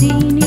seen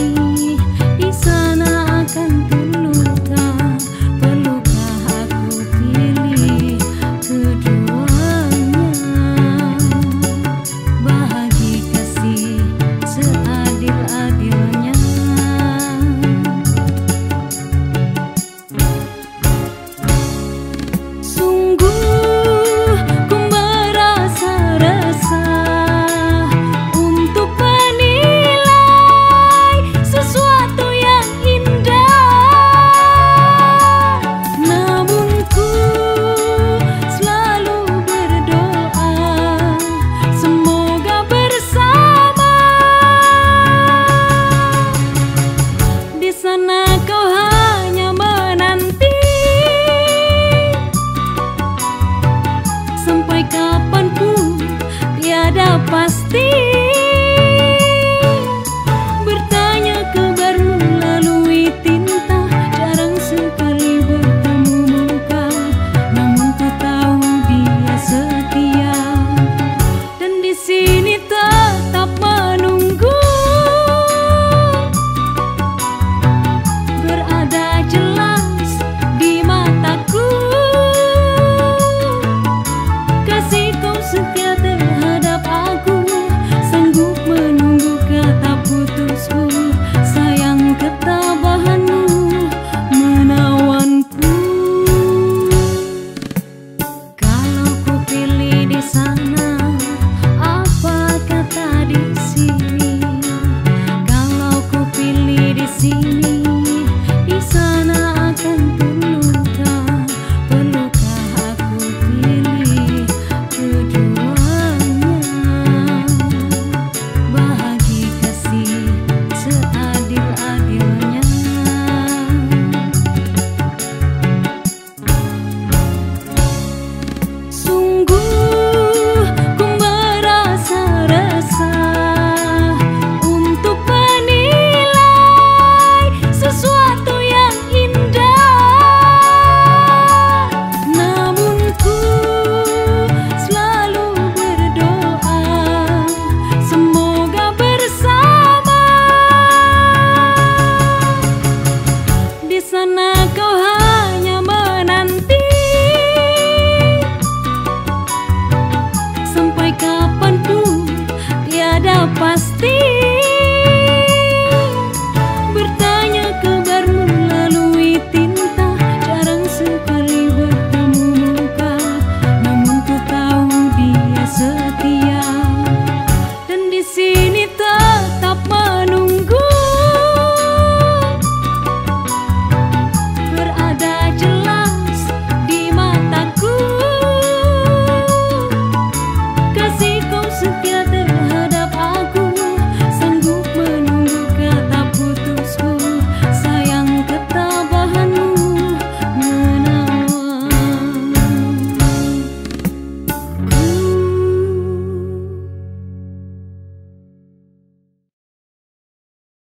pasti sana kau hanya menanti. Sampai kapan pun tiada pasti.